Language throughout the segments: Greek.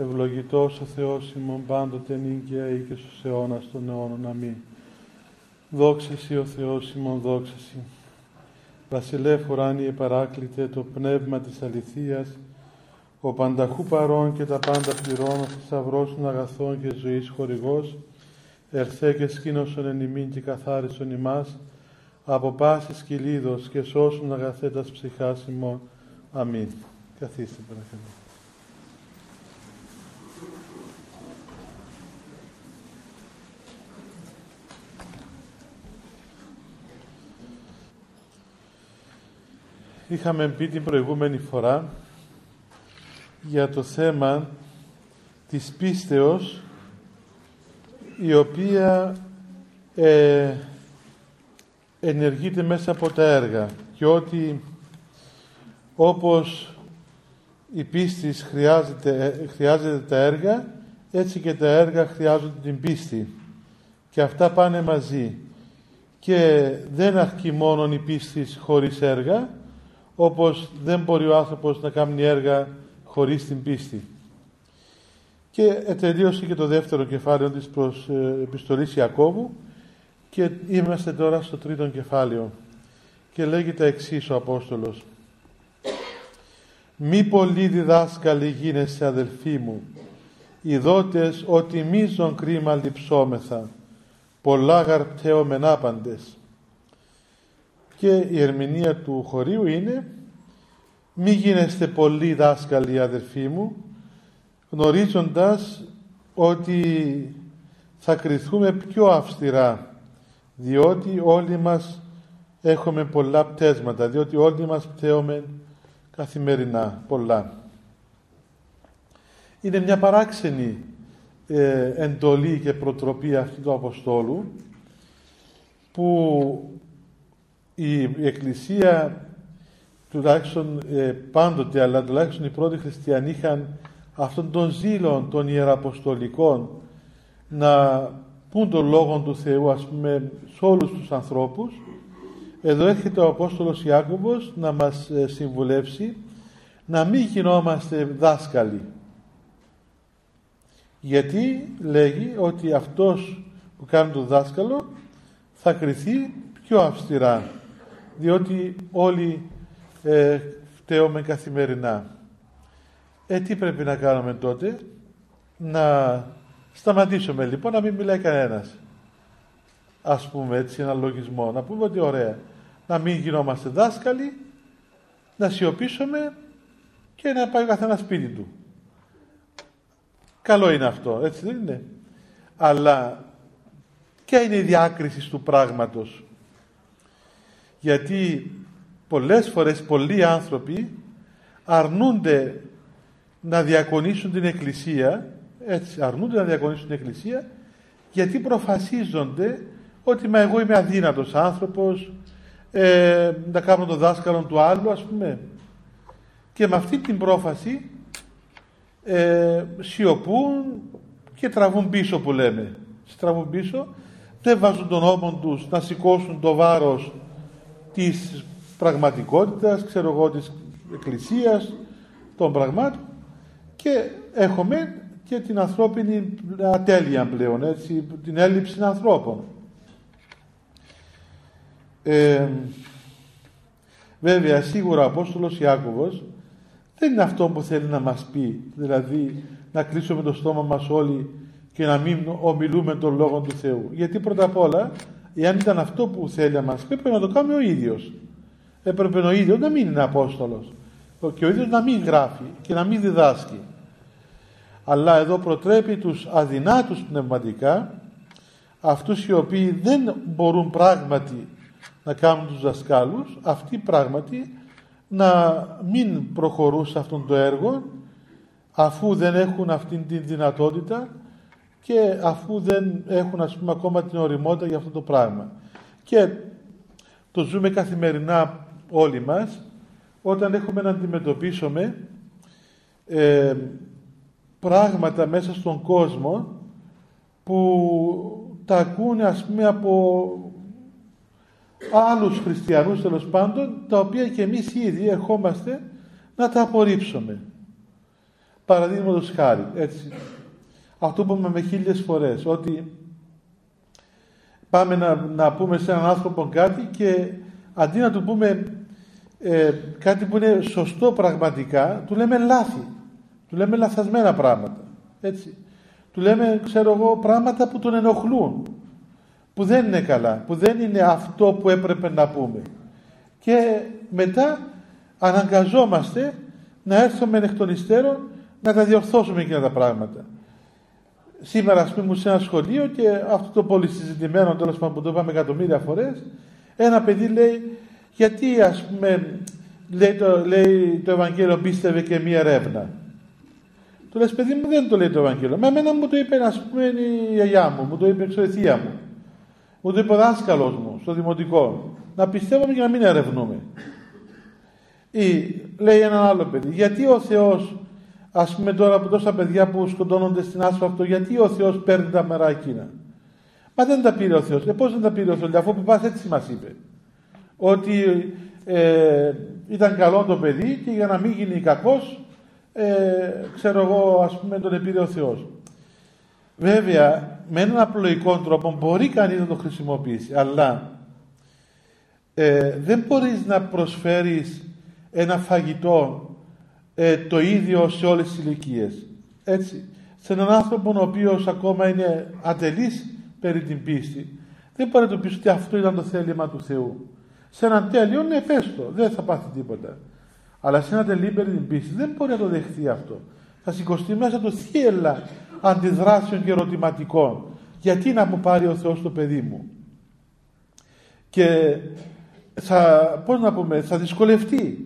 ευλογητός ο Θεός ημών πάντοτε νύγκαια και στους αιώνας των αιώνων. Αμήν. Δόξα Σύ ο Θεός ημών, δόξα Σύ. Βασιλεύ ουράνιε παράκλητε το πνεύμα της αληθείας, ο πανταχού παρών και τα πάντα πληρώνω, θησαυρός των αγαθών και ζωής χορηγός, ερθέ και σκήνωσον εν ημίν και καθάρισον ημάς, από πάσης κυλίδος και σώσουν αγαθέτας ψυχάς ημών. Αμήν. Καθίστε παρακαλώ. Είχαμε πει την προηγούμενη φορά για το θέμα της πίστεως η οποία ε, ενεργείται μέσα από τα έργα και ότι όπως η πίστη χρειάζεται, χρειάζεται τα έργα έτσι και τα έργα χρειάζονται την πίστη. Και αυτά πάνε μαζί. Και δεν αρκεί μόνο η πίστη χωρίς έργα όπως δεν μπορεί ο άνθρωπος να κάνει έργα χωρίς την πίστη. Και τελείωσε και το δεύτερο κεφάλαιο της προς ε, επιστολής Ιακώβου και είμαστε τώρα στο τρίτο κεφάλαιο και λέγει τα εξής ο Απόστολος «Μη πολύ διδάσκαλοι γίνεσαι αδελφοί μου, ειδότες ότι μίζον κρίμα λυψόμεθα, πολλά γαρπταίωμεν άπαντες». Και η ερμηνεία του χωρίου είναι «Μη γίνεστε πολύ δάσκαλοι αδελφοί μου, γνωρίζοντας ότι θα κριθούμε πιο αυστηρά διότι όλοι μας έχουμε πολλά πτέσματα, διότι όλοι μας πτέουμε καθημερινά πολλά. Είναι μια παράξενη ε, εντολή και προτροπή αυτή του Αποστόλου που η Εκκλησία τουλάχιστον ε, πάντοτε αλλά τουλάχιστον οι πρώτοι χριστιανοί είχαν αυτόν τον ζήλο των ιεραποστολικών να πούν τον Λόγο του Θεού ας πούμε σε όλους τους ανθρώπους. Εδώ έρχεται ο Απόστολος Ιάκωβος να μας ε, συμβουλεύσει να μην γινόμαστε δάσκαλοι. Γιατί λέγει ότι αυτός που κάνει τον δάσκαλο θα κριθεί πιο αυστηρά διότι όλοι ε, φταίουμε καθημερινά. Ε, τι πρέπει να κάνουμε τότε, να Σταματήσουμε λοιπόν να μην μιλάει κανένας. Ας πούμε έτσι ένα λογισμό. Να πούμε ότι ωραία. Να μην γινόμαστε δάσκαλοι, να σιωπήσουμε και να πάει ο καθένας σπίτι του. Καλό είναι αυτό, έτσι δεν είναι; Αλλά ποια είναι η διάκριση του πράγματος; Γιατί πολλές φορές πολλοί άνθρωποι αρνούνται να διακονήσουν την Εκκλησία έτσι αρνούνται να διακονήσουν την Εκκλησία γιατί προφασίζονται ότι μα εγώ είμαι αδύνατος άνθρωπος ε, να κάνω το δάσκαλο του άλλου ας πούμε. Και με αυτή την πρόφαση ε, σιωπούν και τραβούν πίσω που λέμε. Τραβούν πίσω δεν βάζουν τον νόμο τους να σηκώσουν το βάρος της πραγματικότητας ξέρω εγώ της εκκλησίας των πραγμάτων και έχουμε και την ανθρώπινη ατέλεια πλέον, έτσι, την έλλειψη ανθρώπων. Ε, βέβαια, σίγουρα ο Απόστολος Ιάκωβος δεν είναι αυτό που θέλει να μας πει, δηλαδή να κλείσουμε το στόμα μας όλοι και να μην ομιλούμε τον Λόγο του Θεού. Γιατί πρώτα απ' όλα, εάν ήταν αυτό που θέλει να μας πει, πρέπει να το κάνουμε ο ίδιος. Έπρεπε ο ίδιος να μην είναι Απόστολος και ο ίδιος να μην γράφει και να μην διδάσκει αλλά εδώ προτρέπει τους αδυνάτους πνευματικά αυτούς οι οποίοι δεν μπορούν πράγματι να κάνουν τους δασκάλους αυτοί πράγματι να μην προχωρούν σε αυτόν το έργο αφού δεν έχουν αυτήν την δυνατότητα και αφού δεν έχουν ας πούμε ακόμα την οριμότητα για αυτό το πράγμα και το ζούμε καθημερινά όλοι μας όταν έχουμε να αντιμετωπίσουμε ε, πράγματα μέσα στον κόσμο που τα ακούνε ας πούμε από άλλους χριστιανούς τέλος πάντων τα οποία και εμείς ήδη ερχόμαστε να τα απορρίψουμε. Παραδείγματος χάρη, έτσι. Αυτό που είπαμε χίλιες φορές, ότι πάμε να, να πούμε σε έναν άνθρωπο κάτι και αντί να του πούμε ε, κάτι που είναι σωστό πραγματικά, του λέμε λάθη. Του λέμε λαθασμένα πράγματα. Έτσι. Του λέμε, ξέρω εγώ, πράγματα που τον ενοχλούν. Που δεν είναι καλά. Που δεν είναι αυτό που έπρεπε να πούμε. Και μετά αναγκαζόμαστε να έρθουμε εκ των υστέρων να τα διορθώσουμε εκείνα τα πράγματα. Σήμερα, ας πούμε, σε ένα σχολείο και αυτό το πολύ συζητημένο τέλος πάντων που το είπαμε εκατομμύρια φορές, ένα παιδί λέει, γιατί ας πούμε, λέει το, λέει το Ευαγγέλιο πίστευε και μία ρεύνα. Του λες, παιδί μου, δεν το λέει το Ευαγγέλιο. Με εμένα μου το είπε, ας πούμε, η γιαγιά μου, μου το είπε η θεία μου. Μου το είπε ο δάσκαλος μου στο δημοτικό. Να πιστεύουμε και να μην ερευνούμε. Ή λέει ένα άλλο παιδί, γιατί ο Θεός, ας πούμε τώρα από τόσα παιδιά που σκοτώνονται στην άσφαλτο, γιατί ο Θεός παίρνει τα μερά εκείνα; Μα δεν τα πήρε ο Θεός. Ε, πώς δεν τα πήρε ο Θεός, αφού πα έτσι μας είπε. Ότι ε, ήταν καλό το παιδί και για να μην γίνει κακός ε, ξέρω εγώ ας πούμε τον επήρε ο Θεός. Βέβαια με έναν απλοϊκό τρόπο μπορεί κανείς να το χρησιμοποιήσει αλλά ε, δεν μπορείς να προσφέρεις ένα φαγητό ε, το ίδιο σε όλες τις ηλικίες. Έτσι. Σε έναν άνθρωπο ο οποίος ακόμα είναι ατελής περί την πίστη δεν μπορεί να του πεις ότι αυτό ήταν το θέλημα του Θεού. Σε έναν τέλειο ναι πες το, δεν θα πάθει τίποτα. Αλλά σε ένα τελή περί την πίστη δεν μπορεί να το δεχθεί αυτό. Θα σηκωστεί μέσα το θύελα αντιδράσεων και ερωτηματικών. Γιατί να μου πάρει ο Θεός το παιδί μου; Και θα, πώς να πούμε, θα δυσκολευτεί.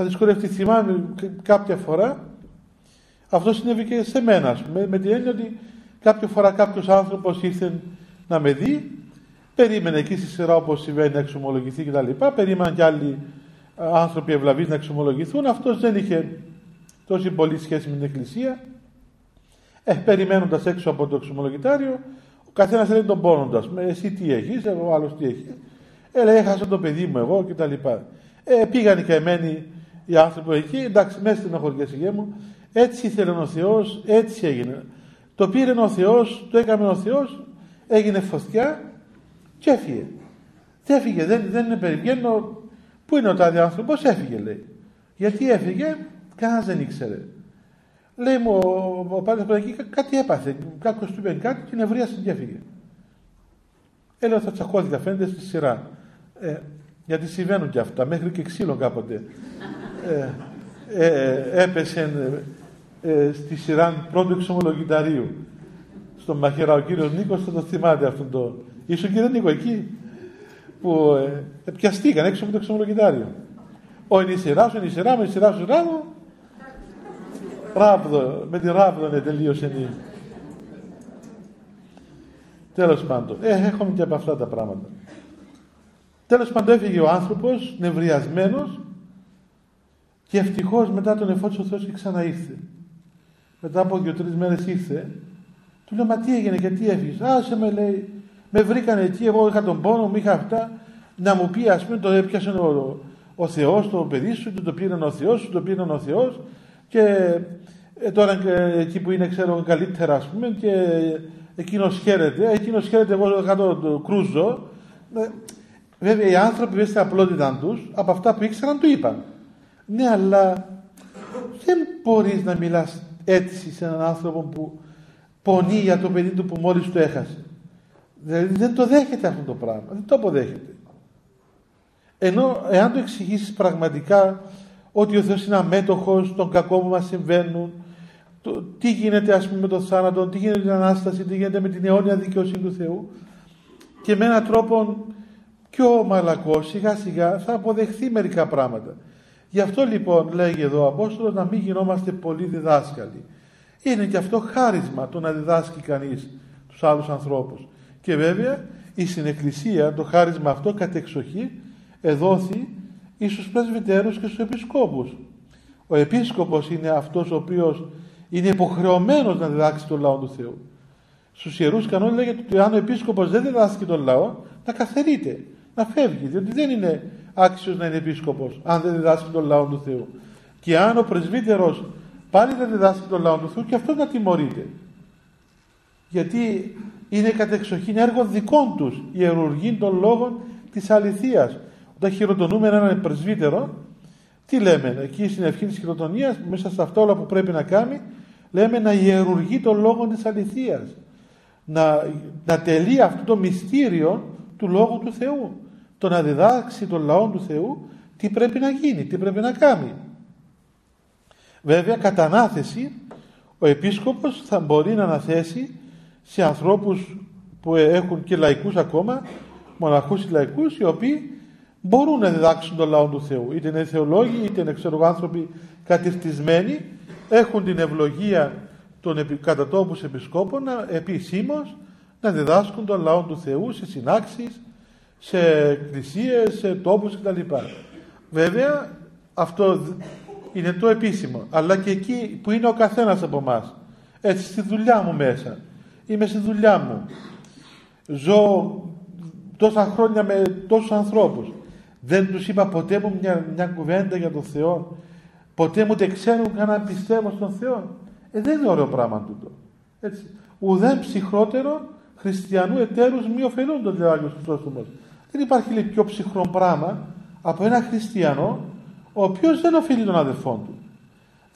Θα δυσκολευτεί. Θυμάμαι κάποια φορά, αυτό συνέβη και σε μένα, με, με την έννοια ότι κάποια φορά κάποιος άνθρωπος ήρθε να με δει, περίμενε εκεί στη σειρά όπως συμβαίνει να εξομολογηθεί κτλ. Περίμεναν κι άλλοι άνθρωποι ευλαβείς να εξομολογηθούν, αυτός δεν είχε τόση πολύ σχέση με την Εκκλησία. Ε, περιμένοντας έξω από το εξομολογητάριο, ο καθένας λέει τον πόνοντας. Με εσύ τι έχεις, εγώ άλλος τι έχει. Ε, λέει, έχασα το παιδί μου εγώ κτλ. Ε, πήγαν οι καημένοι οι άνθρωποι εκεί, εντάξει, μέσα στην οχωριασιγέ μου, έτσι ήθελε ο Θεός, έτσι έγινε. Το πήρε ο Θεός, το έκαμε ο Θεός, έγινε φωτιά και έφυγε. Δεν έφυγε, δεν, δεν είναι περιμένω Πού είναι ο τάδε άνθρωπος, έφυγε λέει. Γιατί έφυγε, κανένας δεν ήξερε. Λέει μου ο, ο πατέρα εκεί κάτι έπαθε. Κάποιο του είπε κάτι και νευρίασε και έφυγε. Έλεγα θα τσακώθηκα, φαίνεται στη σειρά. Ε, γιατί συμβαίνουν και αυτά, μέχρι και ξύλο κάποτε. Ε, ε, έπεσε ε, στη σειρά πρώτου εξομολογηταρίου. Στον Μαχαιρά ο κύριος Νίκος θα το θυμάται αυτό το. Ήσουν κύριε Νίκο εκεί που ε, πιαστήκαν έξω από το εξομολογητάριο. Ο είναι η σειρά σου, είναι η σειρά μου, η σειρά σου, σειρά μου. Ράβδο, με τη ράβδο είναι τελείωσε η. Τέλος πάντων, ε, έχουμε και από αυτά τα πράγματα. Τέλος πάντων έφυγε ο άνθρωπος, νευριασμένος και ευτυχώς μετά τον εφώτισε ο Θεός και ξαναήρθε. Μετά από δύο-τρεις μέρες ήρθε. Του λέω, μα τι έγινε και τι έφυγες; Άσε με λέει, με βρήκαν εκεί, εγώ είχα τον πόνο μου, είχα αυτά, να μου πει ας πούμε το έπιασε ο, ο Θεός το παιδί σου, το πήρε ο Θεός, το πήρε ο Θεός και ε, τώρα εκεί που είναι ξέρω καλύτερα ας πούμε και εκείνος χαίρεται, εκείνος χαίρεται εγώ κάτω το κρούζο. Ε, βέβαια οι άνθρωποι μέσα στην απλότητα τους από αυτά που ήξεραν του είπαν. Ναι αλλά δεν μπορείς να μιλάς έτσι σε έναν άνθρωπο που πονεί για το παιδί του που μόλις το έχασε. Δηλαδή δεν το δέχεται αυτό το πράγμα. Δεν το αποδέχεται. Ενώ εάν το εξηγήσεις πραγματικά ότι ο Θεός είναι αμέτωχος των κακών που μας συμβαίνουν, το, τι γίνεται ας πούμε με τον θάνατο, τι γίνεται με την Ανάσταση, τι γίνεται με την αιώνια δικαιοσύνη του Θεού και με έναν τρόπο πιο μαλακός σιγά σιγά θα αποδεχθεί μερικά πράγματα. Γι' αυτό λοιπόν λέγει εδώ ο Απόστολος να μην γινόμαστε πολύ διδάσκαλοι. Είναι και αυτό χάρισμα το να διδάσκει κανείς τους άλλους ανθρώπους. Και βέβαια η συνεκκλησία το χάρισμα αυτό κατεξοχή εδόθη εις πρεσβυτέρους και στους επισκόπους. Ο επίσκοπος είναι αυτός ο οποίος είναι υποχρεωμένος να διδάξει τον λαό του Θεού. Στους Ιερούς κανόνες λέγεται ότι αν ο επίσκοπος δεν διδάσκει τον λαό να καθερείται, να φεύγει, διότι δεν είναι άξιος να είναι επίσκοπος αν δεν διδάσκει τον λαό του Θεού. Και αν ο πρεσβύτερος πάλι δεν διδάσκει τον λαό του Θεού και αυτός να τιμωρείται. Γιατί είναι κατεξοχήν έργο δικών τους ιερουργήν των λόγων της αληθείας. Όταν χειροτονούμε έναν πρεσβύτερο, τι λέμε, εκεί στην ευχή της χειροτονίας, μέσα σε αυτό όλα που πρέπει να κάνει, λέμε να ιερουργεί τον λόγο της αληθείας. Να, να τελεί αυτό το μυστήριο του Λόγου του Θεού. Το να διδάξει τον λαό του Θεού τι πρέπει να γίνει, τι πρέπει να κάνει. Βέβαια κατά ανάθεση ο επίσκοπος θα μπορεί να αναθέσει σε ανθρώπους που έχουν και λαϊκούς ακόμα, μοναχούς ή λαϊκούς, οι οποίοι μπορούν να διδάξουν τον λαό του Θεού. Είτε είναι θεολόγοι, είτε είναι ξέρω, άνθρωποι κατηρτισμένοι, έχουν την ευλογία των κατατόπους επισκόπων να, επισήμως να διδάσκουν τον λαό του Θεού σε συνάξεις, σε εκκλησίες, σε τόπους κτλ. Βέβαια αυτό είναι το επίσημο, αλλά και εκεί που είναι ο καθένας από εμάς. Έτσι στη δουλειά μου μέσα. Είμαι στη δουλειά μου. Ζω τόσα χρόνια με τόσους ανθρώπους. Δεν τους είπα ποτέ μου μια, μια κουβέντα για τον Θεό. Ποτέ μου δεν ξέρουν καν να πιστεύω στον Θεό. Ε, δεν είναι ωραίο πράγμα τούτο. Έτσι. Ουδέν ψυχρότερο χριστιανού εταίρους μη ωφελούν τον Άγιος Χριστός Δεν υπάρχει λέει, πιο ψυχρό πράγμα από ένα χριστιανό ο οποίος δεν οφείλει τον αδελφό του.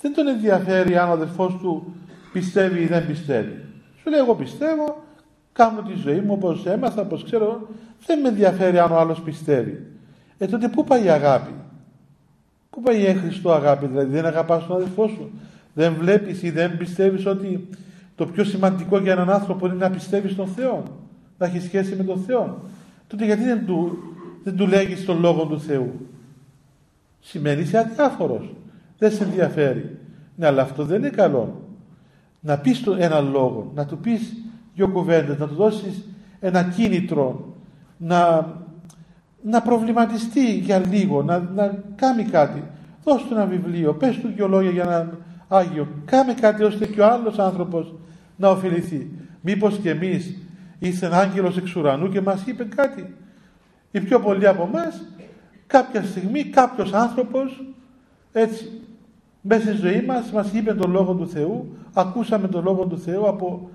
Δεν τον ενδιαφέρει αν ο αδελφός του πιστεύει ή δεν πιστεύει. Σου λέει εγώ πιστεύω, κάνω τη ζωή μου όπως έμαθα, όπως ξέρω, δεν με ενδιαφέρει αν ο άλλος πιστεύει. Ε τότε πού πάει η αγάπη; Πού πάει η έχριστο αγάπη, δηλαδή δεν αγαπάς τον αδελφό σου; Δεν βλέπεις ή δεν πιστεύεις ότι το πιο σημαντικό για έναν άνθρωπο είναι να πιστεύεις στον Θεό, να έχεις σχέση με τον Θεό; Τότε γιατί δεν του, δεν του λέγεις τον Λόγο του Θεού; Σημαίνει είσαι αδιάφορος. Δεν σε ενδιαφέρει. Ναι, αλλά αυτό δεν είναι καλό. Να πεις ένα λόγο, να του πεις δυο κουβέντες, να του δώσεις ένα κίνητρο, να, να προβληματιστεί για λίγο, να, να κάνει κάτι. Δώσ' του ένα βιβλίο, πες του δυο λόγια για έναν Άγιο. Κάμε κάτι ώστε και ο άλλος άνθρωπος να ωφεληθεί. Μήπως και εμείς είσαι ένα άγγελος εξ ουρανού και μας είπε κάτι. Οι πιο πολλοί από εμάς κάποια στιγμή κάποιος άνθρωπος έτσι μέσα στη ζωή μας μας είπε τον Λόγο του Θεού ακούσαμε τον Λόγο του Θεού από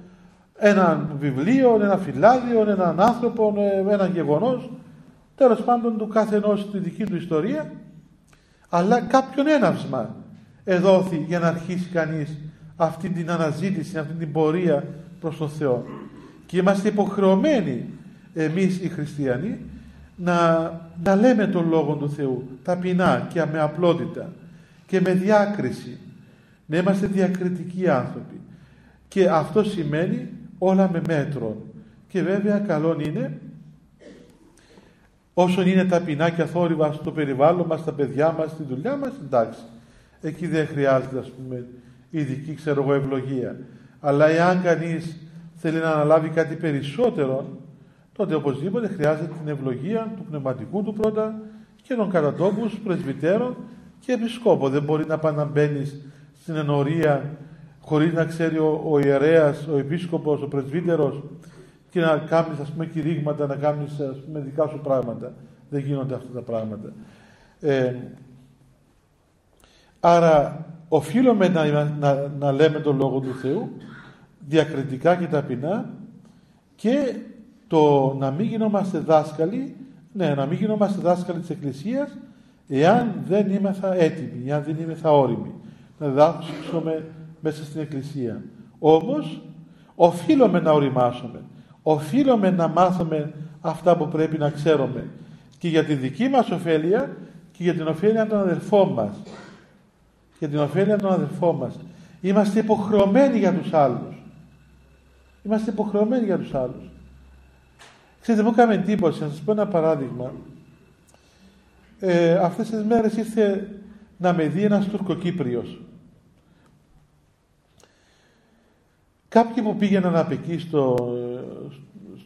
ένα βιβλίο, ένα φυλάδιο, έναν άνθρωπο, ένα γεγονός τέλος πάντων του κάθε ενός τη δική του ιστορία αλλά κάποιον έναυσμα εδόθη για να αρχίσει κανείς αυτή την αναζήτηση, αυτή την πορεία προς τον Θεό και είμαστε υποχρεωμένοι εμείς οι χριστιανοί να, να λέμε τον Λόγο του Θεού ταπεινά και με απλότητα και με διάκριση να είμαστε διακριτικοί άνθρωποι και αυτό σημαίνει όλα με μέτρο και βέβαια καλό είναι όσον είναι ταπεινά και αθόρυβα στο περιβάλλον μας, στα παιδιά μας, στη δουλειά μας, εντάξει. Εκεί δεν χρειάζεται ας πούμε ειδική ξέρω εγώ ευλογία. Αλλά εάν κανείς θέλει να αναλάβει κάτι περισσότερο τότε οπωσδήποτε χρειάζεται την ευλογία του πνευματικού του πρώτα και των κατατόπους, πρεσβυτέρων και επισκόπων. Δεν μπορεί να πάει να μπαίνει στην ενορία χωρίς να ξέρει ο, ο ιερέας, ο επίσκοπος, ο πρεσβύτερος και να κάνεις ας πούμε κηρύγματα, να κάνεις ας πούμε δικά σου πράγματα. Δεν γίνονται αυτά τα πράγματα. Ε, άρα οφείλουμε να, να, να λέμε τον Λόγο του Θεού διακριτικά και ταπεινά και το να μην γινόμαστε δάσκαλοι, ναι, να μην γινόμαστε δάσκαλοι της Εκκλησίας, εάν δεν είμεθα έτοιμοι, εάν δεν είμεθα όριμοι, να διδάξουμε μέσα στην Εκκλησία. Όμως, οφείλουμε να οριμάσουμε, οφείλουμε να μάθουμε αυτά που πρέπει να ξέρουμε και για τη δική μας ωφέλεια και για την ωφέλεια των αδελφών μας. Για την ωφέλεια των αδελφών μας. Είμαστε υποχρεωμένοι για τους άλλους. Είμαστε υποχρεωμένοι για τους άλλους. Ξέρετε, μου έκανε εντύπωση, να σας πω ένα παράδειγμα. Ε, αυτές τις μέρες ήρθε να με δει ένας Τουρκοκύπριος. Κάποιοι που πήγαιναν από εκεί στο,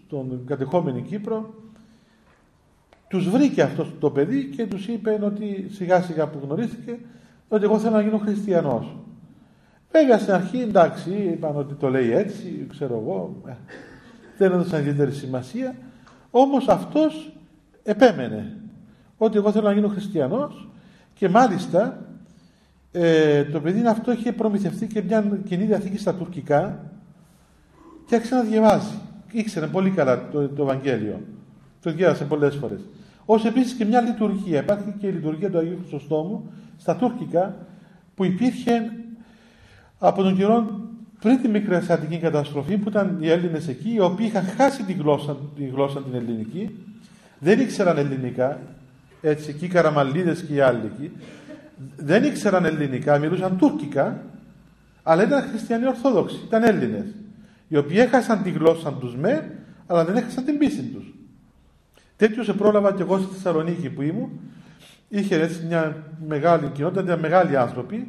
στον κατεχόμενη Κύπρο τους βρήκε αυτός το παιδί και τους είπε ότι σιγά σιγά που γνωρίστηκε ότι εγώ θέλω να γίνω χριστιανός. Βέβαια στην αρχή εντάξει είπαν ότι το λέει έτσι, ξέρω εγώ, ε, δεν έδωσαν ιδιαίτερη σημασία όμως αυτός επέμενε ότι εγώ θέλω να γίνω χριστιανός και μάλιστα ε, το παιδί αυτό είχε προμηθευτεί και μια κοινή διαθήκη στα τουρκικά και άρχισε να διαβάζει. Ήξερε πολύ καλά το, το Ευαγγέλιο. Το διάβασε πολλές φορές. Όσο επίσης και μια λειτουργία. Υπάρχει και η λειτουργία του Αγίου Χρυσοστόμου στα τουρκικά που υπήρχε από τον καιρό πριν τη μικρασιατική καταστροφή που ήταν οι Έλληνες εκεί, οι οποίοι είχαν χάσει τη γλώσσα, τη γλώσσα την ελληνική, δεν ήξεραν ελληνικά, έτσι εκεί οι Καραμαλίδες και οι άλλοι εκεί, δεν ήξεραν ελληνικά, μιλούσαν τουρκικά, αλλά ήταν χριστιανοί Ορθόδοξοι, ήταν Έλληνες, οι οποίοι έχασαν τη γλώσσα τους με, αλλά δεν έχασαν την πίστη τους. Τέτοιος σε πρόλαβα και εγώ στη Θεσσαλονίκη που ήμουν, είχε έτσι μια μεγάλη κοινότητα, ήταν μεγάλοι άνθρωποι,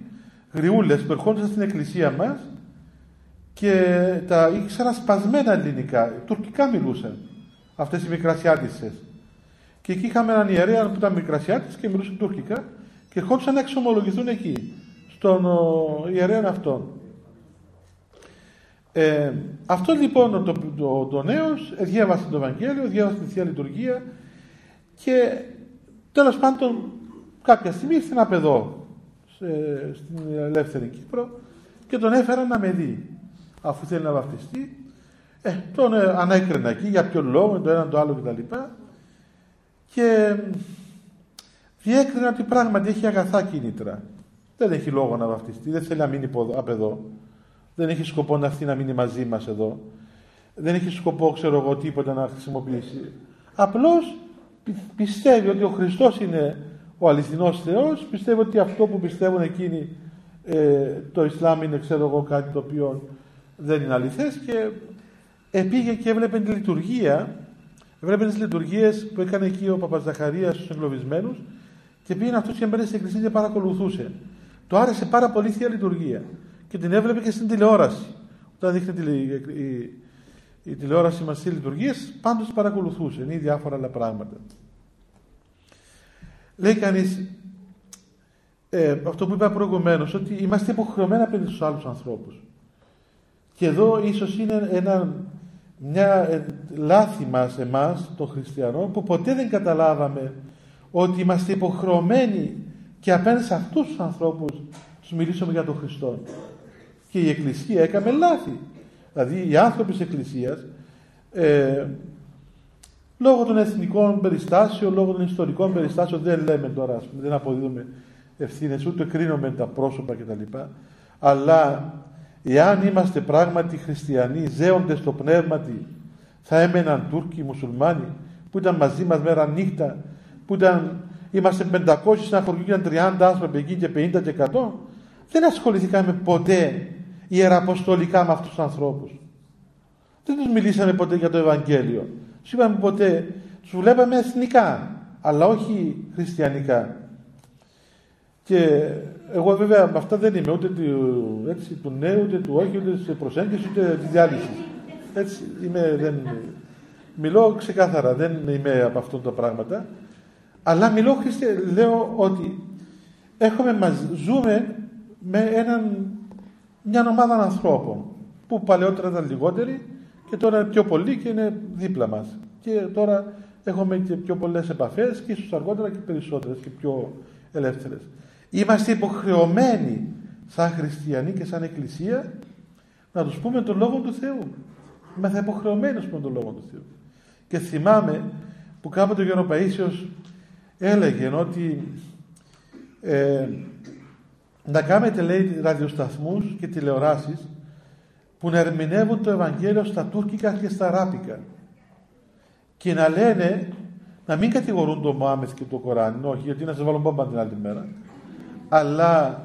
γριούλες που ερχόντουσαν στην εκκλησία μας και τα ήξεραν σπασμένα ελληνικά, τουρκικά μιλούσαν αυτές οι μικρασιάτισε. Και εκεί είχαμε έναν ιερέα που ήταν μικρασιάτης και μιλούσε τουρκικά και ερχόντουσαν να εξομολογηθούν εκεί, στον ιερέα αυτόν. Ε, αυτό λοιπόν το, το, το νέος διάβασε το Ευαγγέλιο, διάβασε τη Θεία Λειτουργία και τέλος πάντων κάποια στιγμή ήρθε ένα παιδό στην ελεύθερη Κύπρο και τον έφεραν να με δει αφού θέλει να βαφτιστεί. Ε, τον ε, ανέκρινα εκεί για ποιο λόγο το ένα το άλλο κτλ. Και, και διέκρινα ότι πράγματι έχει αγαθά κίνητρα. Δεν έχει λόγο να βαφτιστεί δεν θέλει να μείνει απ' εδώ. Δεν έχει σκοπό να αυτή να μείνει μαζί μας εδώ. Δεν έχει σκοπό ξέρω εγώ τίποτα να χρησιμοποιήσει. Απλώς πιστεύει ότι ο Χριστός είναι ο αληθινός Θεός πιστεύω ότι αυτό που πιστεύουν εκείνοι ε, το Ισλάμ είναι ξέρω εγώ κάτι το οποίο δεν είναι αληθές και πήγε και έβλεπε τη λειτουργία έβλεπε τις λειτουργίες που έκανε εκεί ο Παπαζαχαρίας στους εγκλωβισμένους και πήγαινε αυτός και έμπαινε στην εκκλησία και παρακολουθούσε. Το άρεσε πάρα πολύ θεία λειτουργία και την έβλεπε και στην τηλεόραση. Όταν δείχνει η, η, η τηλεόραση μας στις λειτουργίες πάντως παρακολουθούσε ή διάφορα άλλα πράγματα Λέει κανείς ε, αυτό που είπα προηγουμένως, ότι είμαστε υποχρεωμένοι απέναντι στους άλλους ανθρώπους. Και εδώ ίσως είναι ένα, μια ε, λάθη μας εμάς των χριστιανών που ποτέ δεν καταλάβαμε ότι είμαστε υποχρεωμένοι και απέναντι σε αυτούς τους ανθρώπους τους μιλήσουμε για τον Χριστό. Και η Εκκλησία έκαμε λάθη. Δηλαδή οι άνθρωποι της Εκκλησίας ε, Λόγω των εθνικών περιστάσεων, λόγω των ιστορικών περιστάσεων, δεν λέμε τώρα, δεν αποδίδουμε ευθύνες, ούτε κρίνουμε τα πρόσωπα κτλ. Αλλά εάν είμαστε πράγματι χριστιανοί, ζέοντες στο πνεύματι, θα έμεναν Τούρκοι, μουσουλμάνοι, που ήταν μαζί μας μέρα νύχτα, που ήταν, είμαστε 500 σε ένα χωριό και ήταν 30 άνθρωποι εκεί και 50 και 100, δεν ασχοληθήκαμε ποτέ ιεραποστολικά με αυτούς τους ανθρώπους. Δεν τους μιλήσαμε ποτέ για το Ευαγγέλιο. Του είπαμε ποτέ, του βλέπαμε εθνικά, αλλά όχι χριστιανικά. Και εγώ βέβαια με αυτά δεν είμαι ούτε του, έτσι, του νέου, ούτε του όχι, ούτε τη προσέγγιση, ούτε τη διάλυση. Έτσι είμαι, δεν, μιλώ ξεκάθαρα, δεν είμαι από αυτά τα πράγματα. Αλλά μιλώ χριστια... λέω ότι έχουμε, ζούμε με έναν, μια ομάδα ανθρώπων που παλαιότερα ήταν λιγότεροι και τώρα είναι πιο πολλοί και είναι δίπλα μας. Και τώρα έχουμε και πιο πολλές επαφές και ίσως αργότερα και περισσότερες και πιο ελεύθερες. Είμαστε υποχρεωμένοι σαν χριστιανοί και σαν εκκλησία να τους πούμε τον Λόγο του Θεού. Είμαστε υποχρεωμένοι να πούμε τον Λόγο του Θεού. Και θυμάμαι που κάποτε ο Γεροπαΐσιος έλεγε ότι ε, να κάνετε λέει ραδιοσταθμούς και τηλεοράσεις που να ερμηνεύουν το Ευαγγέλιο στα τουρκικά και στα αράπικα και να λένε να μην κατηγορούν τον Μωάμεθ και το Κοράνι, όχι γιατί να σε βάλουν μπάμπα την άλλη μέρα, αλλά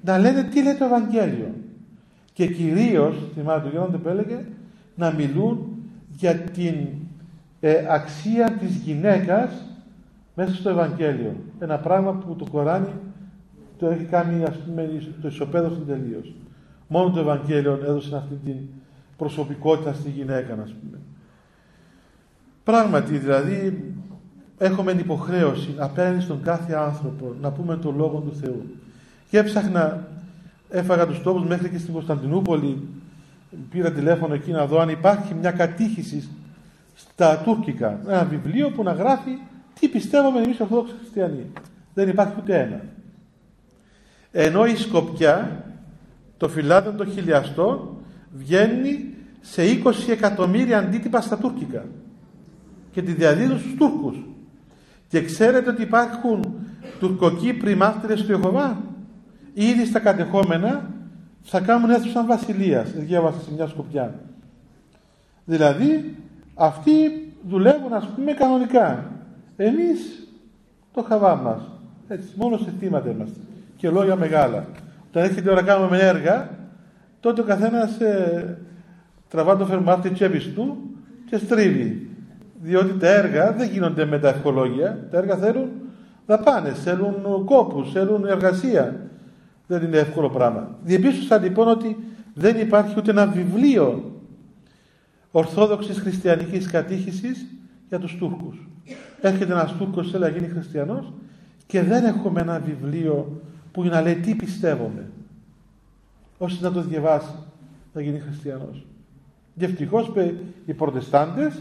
να λένε τι λέει το Ευαγγέλιο. Και κυρίως, θυμάται το Γιώργο που έλεγε, να μιλούν για την ε, αξία της γυναίκας μέσα στο Ευαγγέλιο. Ένα πράγμα που το Κοράνι το έχει κάνει ας πούμε, το ισοπαίδωσε τελείως. Μόνο το Ευαγγέλιο έδωσε αυτή την προσωπικότητα στη γυναίκα, να πούμε. Πράγματι, δηλαδή, έχουμε υποχρέωση απέναντι στον κάθε άνθρωπο να πούμε το Λόγο του Θεού. Και έψαχνα, έφαγα τους τόπους μέχρι και στην Κωνσταντινούπολη, πήρα τηλέφωνο εκεί να δω αν υπάρχει μια κατήχηση στα τουρκικά. Ένα βιβλίο που να γράφει τι πιστεύουμε εμείς οι Ορθόδοξοι Χριστιανοί. Δεν υπάρχει ούτε ένα. ενώ η Σκοπιά το φυλάδιο των χιλιαστών βγαίνει σε 20 εκατομμύρια αντίτυπα στα τουρκικά και τη διαδίδουν στους Τούρκους. Και ξέρετε ότι υπάρχουν τουρκοκύπροι μάρτυρες του Ιεχωβά; Ήδη στα κατεχόμενα θα κάνουν αίθουσα βασιλείας. Διάβασα σε μια σκοπιά. Δηλαδή αυτοί δουλεύουν ας πούμε κανονικά. Εμείς το χαβά μας. Έτσι μόνο σε θύματα είμαστε. Και λόγια μεγάλα όταν έρχεται η ώρα κάνουμε έργα τότε ο καθένας ε, τραβά το φερμάτι τσέπης του και στρίβει διότι τα έργα δεν γίνονται με τα ευχολόγια τα έργα θέλουν δαπάνες, θέλουν κόπους, θέλουν εργασία δεν είναι εύκολο πράγμα. Διεπίστωσα λοιπόν ότι δεν υπάρχει ούτε ένα βιβλίο ορθόδοξης χριστιανικής κατήχησης για τους Τούρκους. Έρχεται ένας Τούρκος θέλει να γίνει χριστιανός και δεν έχουμε ένα βιβλίο που να λέει τι πιστεύουμε. Όσοι να το διαβάσει να γίνει χριστιανός. Και ευτυχώς οι προτεστάντες,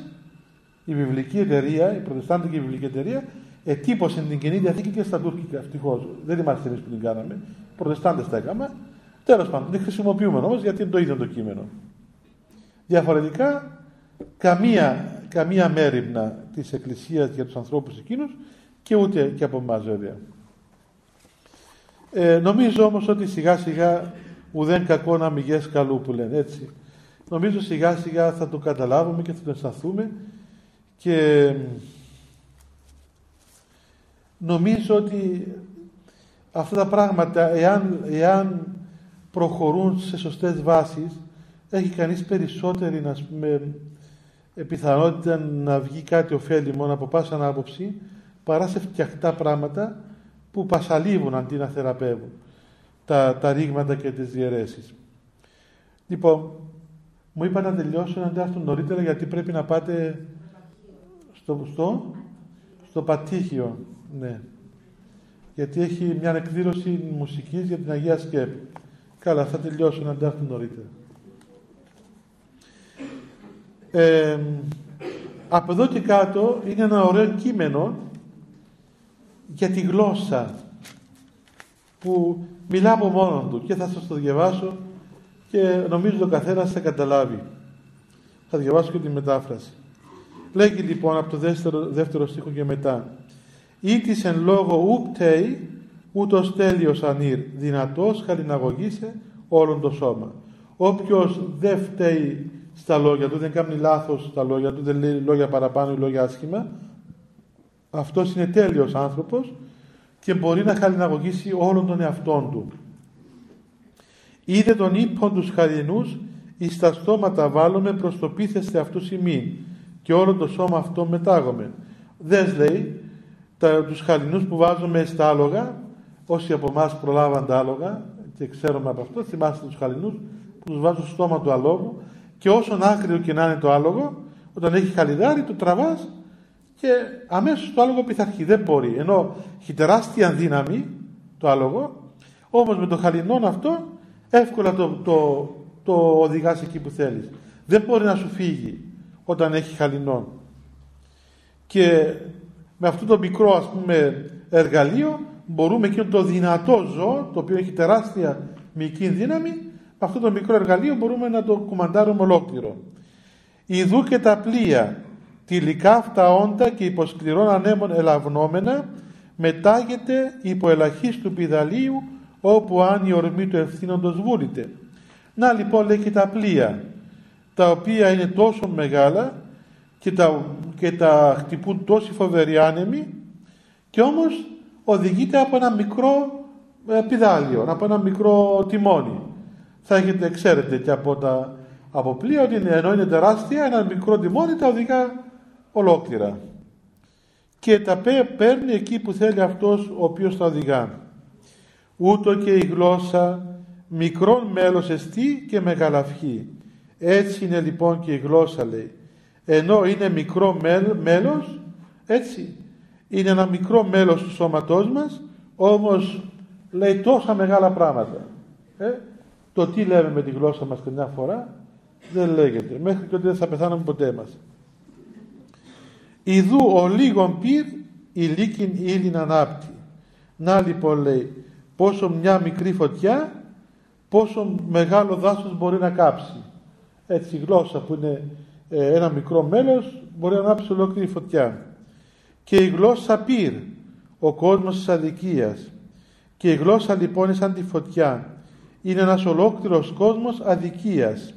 η βιβλική εταιρεία, η προτεστάντικη βιβλική εταιρεία ετύπωσε την Καινή Διαθήκη και στα τουρκικά. Ευτυχώς. Δεν είμαστε εμείς που την κάναμε. Οι Προτεστάντες τα έκαμε. Τέλος πάντων, την χρησιμοποιούμε όμως γιατί είναι το ίδιο το κείμενο. Διαφορετικά, καμία, καμία μέρημνα της Εκκλησίας για τους ανθρώπους εκείνους και ούτε και από εμάς βέβαια. Ε, νομίζω όμως ότι σιγά σιγά ουδέν κακό να μηγές καλού που λένε έτσι. Νομίζω σιγά σιγά θα το καταλάβουμε και θα το αισθανθούμε και νομίζω ότι αυτά τα πράγματα εάν, εάν προχωρούν σε σωστές βάσεις έχει κανείς περισσότερη να πούμε, πιθανότητα να βγει κάτι ωφέλιμο από πάσα άποψη παρά σε φτιαχτά πράγματα που πασαλίβουν αντί να θεραπεύουν τα, τα ρήγματα και τις διαιρέσεις. Λοιπόν, μου είπα να τελειώσω να έρθουν νωρίτερα γιατί πρέπει να πάτε στο, στο, στο Πατήχιο. Ναι. Γιατί έχει μια εκδήλωση μουσικής για την Αγία Σκέπη. Καλά, θα τελειώσω να έρθουν νωρίτερα. Ε, από εδώ και κάτω είναι ένα ωραίο κείμενο για τη γλώσσα που μιλά από μόνο του και θα σας το διαβάσω και νομίζω το καθένας θα καταλάβει. Θα διαβάσω και τη μετάφραση. Λέγει λοιπόν από το δεύτερο, δεύτερο στίχο και μετά «Ήτης εν λόγω ουκ τέι, ούτως τέλειος ανήρ, δυνατός χαλιναγωγήσε όλον το σώμα». Όποιος δεν φταίει στα λόγια του, δεν κάνει λάθος στα λόγια του, δεν λέει λόγια παραπάνω ή λόγια άσχημα, αυτός είναι τέλειος άνθρωπος και μπορεί να χαλιναγωγήσει όλον τον εαυτόν του. Είδε τον ύπον τους χαρινούς εις τα στόματα βάλουμε προς το πίθεστε αυτούς ημίν και όλο το σώμα αυτό μετάγομαι. Δες λέει τα, τους χαλινούς που βάζουμε στα άλογα όσοι από εμάς προλάβαν τα άλογα και ξέρουμε από αυτό θυμάστε τους χαλινούς που τους βάζουν στο στόμα του αλόγου και όσον άκριο και να είναι το άλογο όταν έχει χαλιδάρι το τραβάς και αμέσως το άλογο πειθαρχεί. Δεν μπορεί. Ενώ έχει τεράστια δύναμη το άλογο όμως με το χαλινόν αυτό εύκολα το, το, το οδηγάς εκεί που θέλεις. Δεν μπορεί να σου φύγει όταν έχει χαλινόν. Και με αυτό το μικρό ας πούμε εργαλείο μπορούμε και το δυνατό ζώο το οποίο έχει τεράστια μικρή δύναμη με αυτό το μικρό εργαλείο μπορούμε να το κουμαντάρουμε ολόκληρο. Ιδού και τα πλοία τυλικά αυτά όντα και υποσκληρών ανέμων ελαυνόμενα μετάγεται υπό ελαχίστου πιδαλίου όπου αν η ορμή του ευθύνοντος βούλητε. Να λοιπόν λέει και τα πλοία τα οποία είναι τόσο μεγάλα και τα, και τα χτυπούν τόσοι φοβεροί άνεμοι και όμως οδηγείται από ένα μικρό ε, πιδάλιο, από ένα μικρό τιμόνι. Θα έχετε, ξέρετε και από τα από πλοία ότι ενώ είναι τεράστια, ένα μικρό τιμόνι τα οδηγά ολόκληρα. Και τα παίρνει εκεί που θέλει αυτός ο οποίος τα οδηγά. Ούτω και η γλώσσα μικρόν μέλος εστί και μεγαλαυχή. Έτσι είναι λοιπόν και η γλώσσα λέει. Ενώ είναι μικρό μέλος, έτσι, είναι ένα μικρό μέλος του σώματός μας, όμως λέει τόσα μεγάλα πράγματα. Ε; Το τι λέμε με τη γλώσσα μας και μια φορά δεν λέγεται. Μέχρι και ότι δεν θα πεθάνουμε ποτέ μας. Ιδού ο λίγον πυρ η λύκην ήλιν ανάπτη. Να λοιπόν λέει πόσο μια μικρή φωτιά πόσο μεγάλο δάσος μπορεί να κάψει. Έτσι η γλώσσα που είναι ε, ένα μικρό μέλος μπορεί να ανάψει ολόκληρη φωτιά. Και η γλώσσα πυρ ο κόσμος της αδικίας. Και η γλώσσα λοιπόν είναι σαν τη φωτιά. Είναι ένας ολόκληρος κόσμος αδικίας.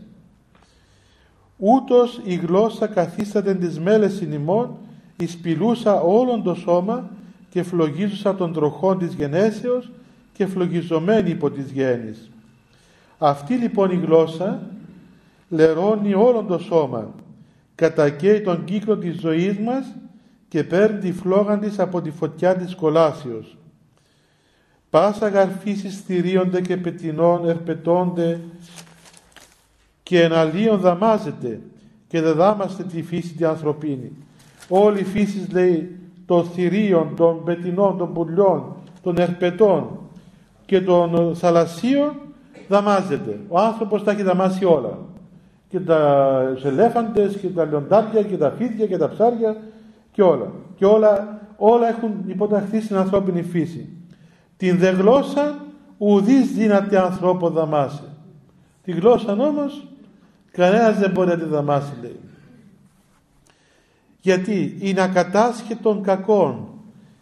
Ούτως η γλώσσα καθίσταται τις μέλες συνημών εισπηλούσα όλον το σώμα και φλογίζουσα των τροχών της γενέσεως και φλογιζομένη υπό της γέννης. Αυτή λοιπόν η γλώσσα λερώνει όλον το σώμα, κατακαίει τον κύκλο της ζωής μας και παίρνει τη φλόγα της από τη φωτιά της κολάσεως. Πάσα γαρφίσεις θηρίονται και πετεινών ερπετώνται και εναλίον δαμάζεται και δεν δάμαστε τη φύση την ανθρωπίνη. Όλη η φύση λέει των θηρίων, των πετεινών, των πουλιών, των ερπετών και των θαλασσίων δαμάζεται. Ο άνθρωπος τα έχει δαμάσει όλα. Και τα ελέφαντες και τα λιοντάρια και τα φίδια και τα ψάρια και όλα. Και όλα, όλα έχουν υποταχθεί στην ανθρώπινη φύση. Την δε γλώσσα ουδής δύναται ανθρώπο δαμάσει. Τη γλώσσα όμως κανένας δεν μπορεί να τη δαμάσει λέει. Γιατί είναι ακατάσχετον κακών,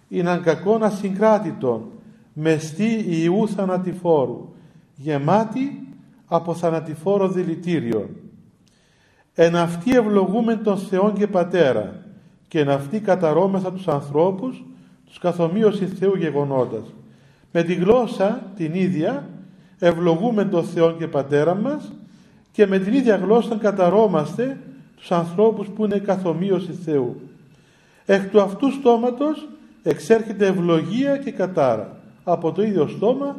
είναι κακών ασυγκράτητον, μεστή ιού θανατηφόρου, γεμάτη από θανατηφόρο δηλητήριο. Εν αυτή ευλογούμε τον Θεόν και Πατέρα και εν αυτή καταρώμεθα τους ανθρώπους τους καθομοίωση Θεού γεγονότας. Με τη γλώσσα την ίδια ευλογούμε τον Θεόν και Πατέρα μας και με την ίδια γλώσσα καταρώμαστε τους ανθρώπους που είναι καθομοίωση Θεού. Εκ του αυτού στόματος εξέρχεται ευλογία και κατάρα. Από το ίδιο στόμα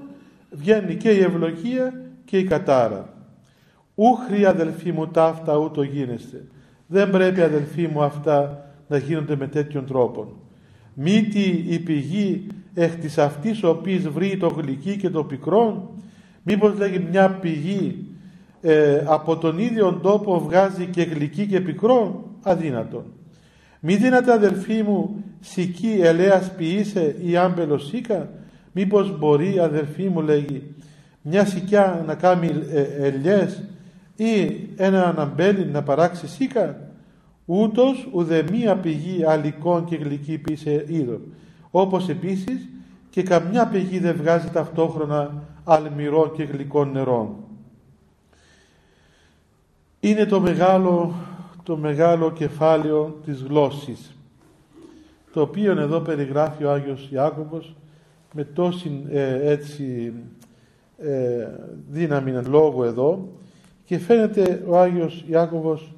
βγαίνει και η ευλογία και η κατάρα. Ούχρη αδελφοί μου ταύτα ούτω γίνεστε. Δεν πρέπει αδελφοί μου αυτά να γίνονται με τέτοιον τρόπο. Μήτι η πηγή εκ της αυτής ο οποίος βρει το γλυκί και το πικρό, μήπως λέγει μια πηγή ε, από τον ίδιο τόπο βγάζει και γλυκί και πικρό, αδύνατο. Μη δύναται αδελφοί μου σική ελέας ποιήσε ή άμπελος σίκα, μήπως μπορεί αδελφοί μου λέγει μια σικιά να κάνει ε, ελιές ή ένα αναμπέλι να παράξει σίκα, ούτως ουδεμία πηγή αλικών και γλυκή ποιήσε είδο. Όπως επίσης και καμιά πηγή δεν βγάζει ταυτόχρονα αλμυρών και γλυκών νερών είναι το μεγάλο, το μεγάλο κεφάλαιο της γλώσσης το οποίο εδώ περιγράφει ο Άγιος Ιάκωβος με τόση ε, έτσι ε, δύναμη λόγο εδώ. Και φαίνεται ο Άγιος Ιάκωβος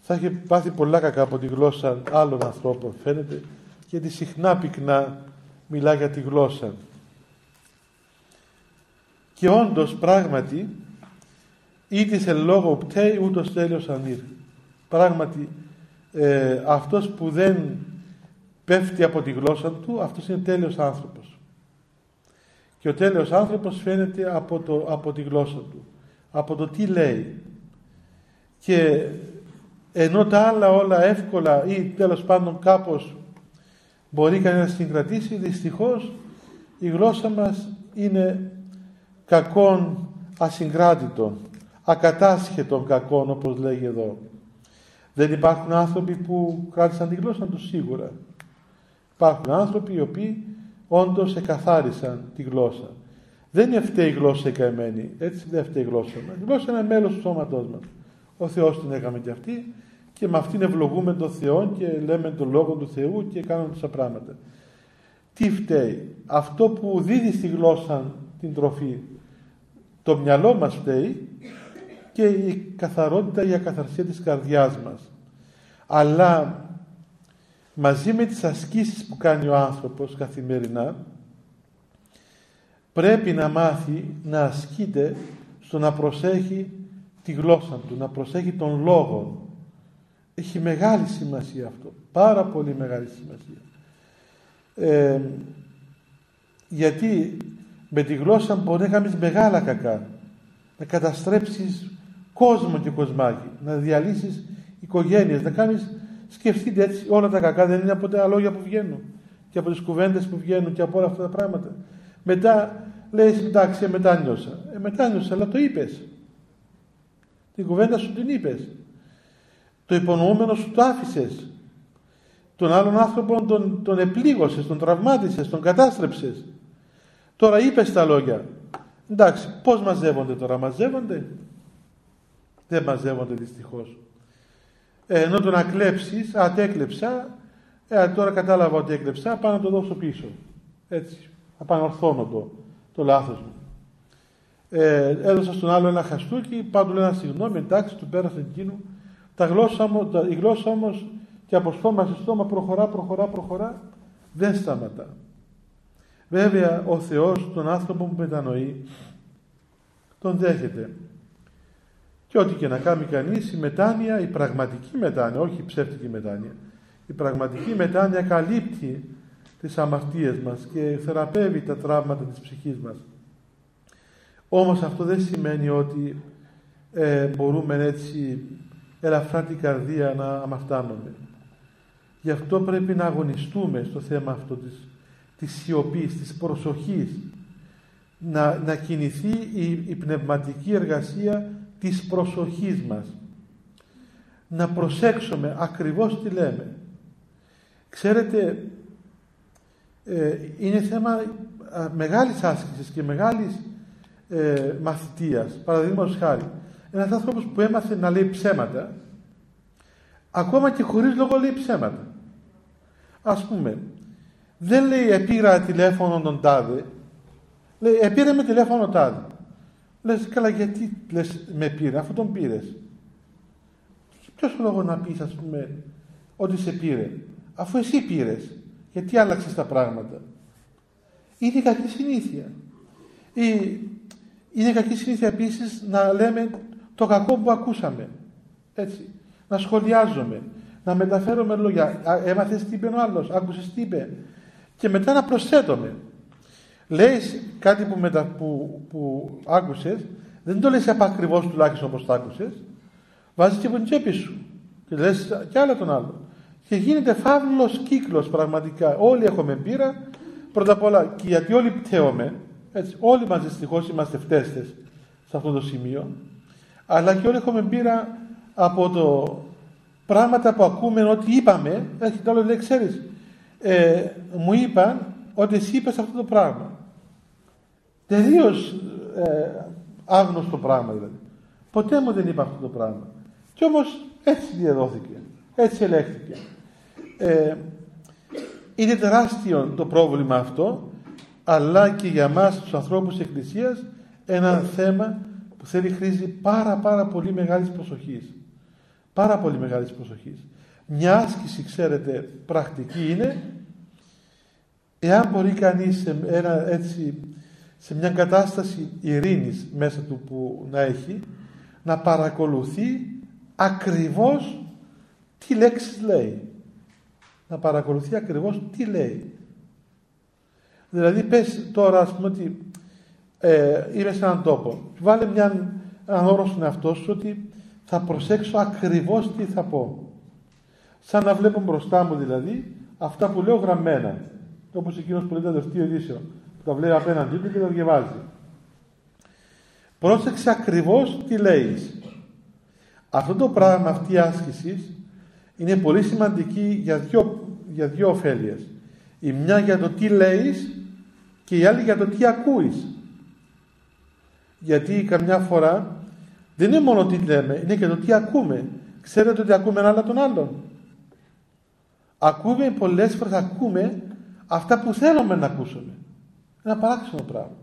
θα έχει πάθει πολλά κακά από τη γλώσσα άλλων ανθρώπων φαίνεται γιατί συχνά πυκνά μιλά για τη γλώσσα. Και όντως πράγματι σε λόγο πτέει ούτως τέλειος ανήρ. Πράγματι, ε, αυτός που δεν πέφτει από τη γλώσσα του, αυτός είναι τέλειος άνθρωπος. Και ο τέλειος άνθρωπος φαίνεται από, το, από τη γλώσσα του, από το τι λέει. Και ενώ τα άλλα όλα εύκολα ή τέλος πάντων κάπως μπορεί κανένα να συγκρατήσει, δυστυχώς η γλώσσα μας είναι κακόν ασυγκράτητον ακατάσχετων κακών όπως λέγει εδώ. Δεν υπάρχουν άνθρωποι που κράτησαν τη γλώσσα τους σίγουρα. Υπάρχουν άνθρωποι οι οποίοι όντως εκαθάρισαν τη γλώσσα. Δεν είναι αυτή η γλώσσα η καημένη, έτσι δεν φταίει η γλώσσα μας. Η γλώσσα είναι μέλος του σώματός μας. Ο Θεός την έκαμε και αυτή και με αυτήν ευλογούμε τον Θεό και λέμε τον Λόγο του Θεού και κάνουμε τόσα πράγματα. Τι φταίει; Αυτό που δίδει στη γλώσσα την τροφή. Το μυαλό μας φταίει και η καθαρότητα, η ακαθαρσία της καρδιάς μας. Αλλά μαζί με τις ασκήσεις που κάνει ο άνθρωπος καθημερινά πρέπει να μάθει να ασκείται στο να προσέχει τη γλώσσα του, να προσέχει τον λόγο. Έχει μεγάλη σημασία αυτό, πάρα πολύ μεγάλη σημασία. Ε, γιατί με τη γλώσσα μπορεί να κάνεις μεγάλα κακά, να καταστρέψεις κόσμο και κοσμάκι, να διαλύσεις οικογένειες, να κάνεις, σκεφτείτε έτσι, όλα τα κακά δεν είναι από τα λόγια που βγαίνουν. και από τις κουβέντες που βγαίνουν και από όλα αυτά τα πράγματα. Μετά λέει εντάξει, ε, μετάνιωσα. Ε, μετάνιωσα, αλλά το είπες. Την κουβέντα σου την είπες. Το υπονοούμενο σου το άφησες. Τον άλλον άνθρωπο τον, τον επλήγωσες, τον τραυμάτισες, τον κατάστρεψες. Τώρα είπες τα λόγια. Εντάξει, πώς μαζεύονται τώρα, μαζεύονται. Δεν μαζεύονται δυστυχώς. Ε, ενώ το να κλέψεις, α, έκλεψα, ε, τώρα κατάλαβα ότι έκλεψα, πάω να το δώσω πίσω. Έτσι, απανορθώνω το, το λάθος μου. Ε, έδωσα στον άλλο ένα χαστούκι, πάω του λέω ένα συγγνώμη, εντάξει, του πέρασε εκείνο. Τα γλώσσα, η γλώσσα όμως και από στόμα σε στόμα προχωρά, προχωρά, προχωρά, δεν σταματά. Βέβαια ο Θεός τον άνθρωπο που μετανοεί τον δέχεται. Και ό,τι και να κάνει κανείς η μετάνοια, η πραγματική μετάνοια, όχι η ψεύτικη μετάνοια, η πραγματική μετάνοια καλύπτει τις αμαρτίες μας και θεραπεύει τα τραύματα της ψυχής μας. Όμως αυτό δεν σημαίνει ότι ε, μπορούμε έτσι ελαφρά την καρδία να αμαρτάνουμε. Γι' αυτό πρέπει να αγωνιστούμε στο θέμα αυτό της, της σιωπής, της προσοχής, να, να κινηθεί η, η πνευματική εργασία της προσοχής μας. Να προσέξουμε ακριβώς τι λέμε. Ξέρετε, ε, είναι θέμα α, μεγάλης άσκησης και μεγάλης ε, μαθητείας. Παραδείγματος χάρη, ένας άνθρωπος που έμαθε να λέει ψέματα, ακόμα και χωρίς λόγο λέει ψέματα. Ας πούμε, δεν λέει επήρα τηλέφωνο τον τάδε, λέει επήρε με τηλέφωνο τάδε. Λες καλά γιατί λες με πήρε, αφού τον πήρες. Ποιος ο λόγος να πεις ας πούμε ότι σε πήρε, αφού εσύ πήρες. Γιατί άλλαξες τα πράγματα. Είναι κακή συνήθεια. Ή, είναι κακή συνήθεια επίσης να λέμε το κακό που ακούσαμε. Έτσι. Να σχολιάζουμε. Να μεταφέρουμε λόγια. Έμαθες τι είπε ο άλλος, άκουσες τι είπε. Και μετά να προσθέτουμε. Λέει κάτι που, μετα, που, που άκουσες, δεν το λες επακριβώς τουλάχιστον όπως το άκουσες, βάζεις και από την τσέπη σου και λες κι άλλο τον άλλο. Και γίνεται φαύλος κύκλος πραγματικά. Όλοι έχουμε πείρα, πρώτα απ' όλα και γιατί όλοι πταίουμε, έτσι, όλοι μας δυστυχώς είμαστε φταίστες σε αυτό το σημείο, αλλά και όλοι έχουμε πείρα από το πράγματα που ακούμε ότι είπαμε, έχει το άλλο λέει, ξέρεις, ε, μου είπαν ότι εσύ είπες αυτό το πράγμα. Τελείως ε, άγνωστο πράγμα δηλαδή. Ποτέ μου δεν είπα αυτό το πράγμα. Κι όμως έτσι διαδόθηκε. Έτσι ελέγχθηκε. Ε, είναι τεράστιο το πρόβλημα αυτό, αλλά και για μας τους ανθρώπους της Εκκλησίας ένα θέμα που θέλει χρήση πάρα πάρα πολύ μεγάλης προσοχής. Πάρα πολύ μεγάλης προσοχής. Μια άσκηση, ξέρετε, πρακτική είναι εάν μπορεί κανείς σε, ένα, έτσι, σε μια κατάσταση ειρήνης μέσα του που να έχει, να παρακολουθεί ακριβώς τι λέξεις λέει να παρακολουθεί ακριβώς τι λέει. Δηλαδή πες τώρα ας πούμε ότι ε, είμαι σε έναν τόπο. Βάλε μια, έναν όρο στον εαυτό σου ότι θα προσέξω ακριβώς τι θα πω. Σαν να βλέπω μπροστά μου δηλαδή αυτά που λέω γραμμένα. Όπως εκείνος που λέει το δευτείο ειδήσεων. Που τα βλέπει απέναντί του και τα διαβάζει. Πρόσεξε ακριβώς τι λέεις. Αυτό το πράγμα, αυτή η άσκηση είναι πολύ σημαντική για δύο, για δύο ωφέλειες. Η μια για το τι λέεις και η άλλη για το τι ακούεις. Γιατί καμιά φορά δεν είναι μόνο τι λέμε, είναι και το τι ακούμε. Ξέρετε ότι ακούμε ένα άλλο τον άλλον. Ακούμε πολλές φορές, ακούμε αυτά που θέλουμε να ακούσουμε. Ένα παράξενο πράγμα.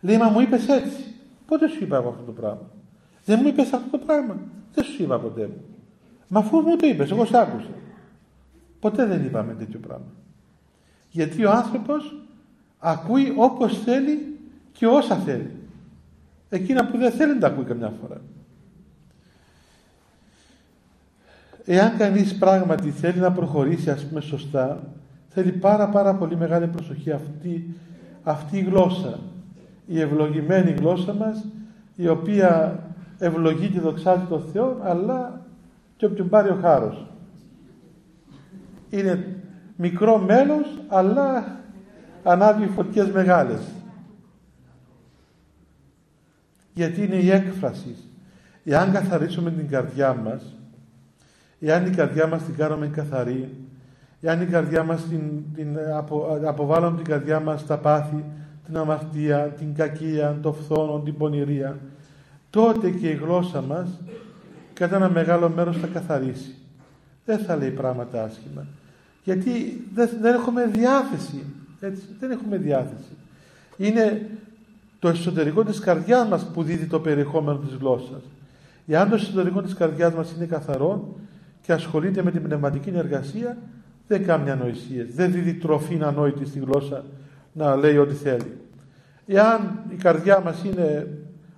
Λέει, μα μου είπες έτσι. Πότε σου είπα εγώ αυτό το πράγμα; Δεν μου είπες αυτό το πράγμα. Δεν σου είπα ποτέ μου. Μα αφού μου το είπες, εγώ σ' άκουσα. Ποτέ δεν είπαμε τέτοιο πράγμα. Γιατί ο άνθρωπος ακούει όπως θέλει και όσα θέλει. Εκείνα που δεν θέλει να τα ακούει καμιά φορά. Εάν κανείς πράγματι θέλει να προχωρήσει ας πούμε σωστά, θέλει πάρα πάρα πολύ μεγάλη προσοχή αυτή, αυτή η γλώσσα. Η ευλογημένη γλώσσα μας, η οποία ευλογεί και δοξάζει τον Θεό, αλλά και όποιον πάρει ο χάρος. Είναι μικρό μέλος αλλά ανάβει φωτιές μεγάλες γιατί είναι η έκφραση εάν καθαρίσουμε την καρδιά μας εάν η καρδιά μας την κάνουμε καθαρή εάν η καρδιά μας την, την απο, αποβάλλουμε την καρδιά μας στα πάθη την αμαρτία, την κακία, το φθόνο, την πονηρία τότε και η γλώσσα μας κατά ένα μεγάλο μέρος θα καθαρίσει. Δεν θα λέει πράγματα άσχημα. Γιατί δεν, δεν έχουμε διάθεση έτσι, δεν έχουμε διάθεση. Είναι το εσωτερικό της καρδιάς μας που δίδει το περιεχόμενο της γλώσσας. Εάν το εσωτερικό της καρδιάς μας είναι καθαρό και ασχολείται με την πνευματική εργασία δεν κάνει ανοησίες δεν δίδει τροφή ανόητη στη γλώσσα να λέει ό,τι θέλει εάν η καρδιά μας είναι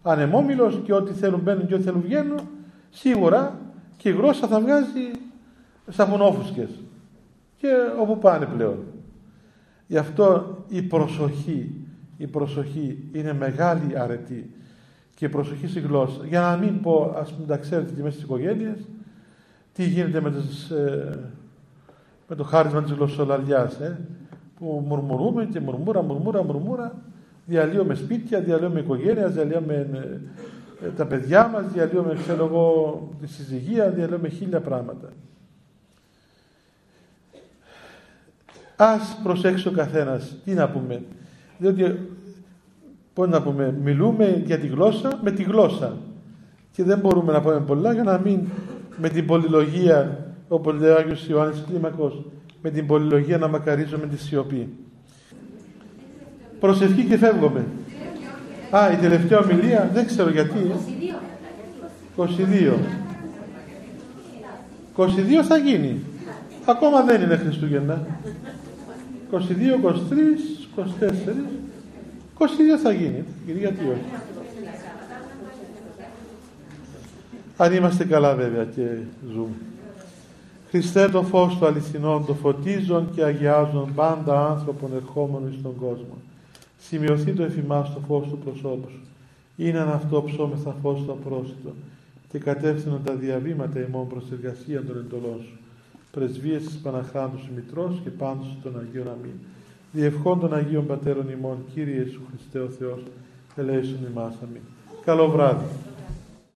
ανεμόμυλος και ό,τι θέλουν μπαίνουν και ό,τι θέλουν βγαίνουν σίγουρα και η γλώσσα θα βγάζει σαφωνόφουσκες και όπου πάνε πλέον. Γι' αυτό η προσοχή, η προσοχή είναι μεγάλη αρετή και η προσοχή στη γλώσσα. Για να μην πω, ας πούμε, τα ξέρετε και μέσα στις οικογένειες, τι γίνεται με, τις, ε, με το χάρισμα της γλωσσολαλιάς, ε, που μουρμουρούμε και μουρμούρα, μουρμούρα, μουρμούρα, διαλύουμε σπίτια, διαλύουμε οικογένεια, διαλύουμε ε, ε, τα παιδιά μας, διαλύουμε, ξέρω εγώ, τη συζυγία, διαλύουμε χίλια πράγματα. Ας προσέξει ο καθένας τι να πούμε. Διότι, πώς να πούμε, μιλούμε για τη γλώσσα με τη γλώσσα. Και δεν μπορούμε να πούμε πολλά για να μην με την πολυλογία, όπως λέει ο Άγιος Ιωάννης Κλίμακος, με την πολυλογία να μακαρίζουμε τη σιωπή. Προσευχή και φεύγουμε. Α, η τελευταία ομιλία, δεν ξέρω γιατί. 22. 22 θα γίνει. Ακόμα δεν είναι Χριστούγεννα. 22, 23, 24, 22 θα γίνει. Γιατί όχι. Αν είμαστε καλά βέβαια και ζούμε. Χριστέ το φως του αληθινών, το φωτίζον και αγιάζον πάντα άνθρωπον ερχόμενων στον κόσμο. Σημειωθεί το εφημάς το φως του προσώπου σου. Είναι αν αυτό ψώμεθα φως το απρόσιτο και κατεύθυνον τα διαβήματα ημών προς εργασία των εντολών σου πρεσβείες της Παναχράντου Μητρός και πάντως των Αγίων Αμήν. Διευχών των Αγίων Πατέρων ημών, Κύριε Ιησού Χριστέ ο Θεός, ελέησον ημάς. Αμήν. Καλό βράδυ.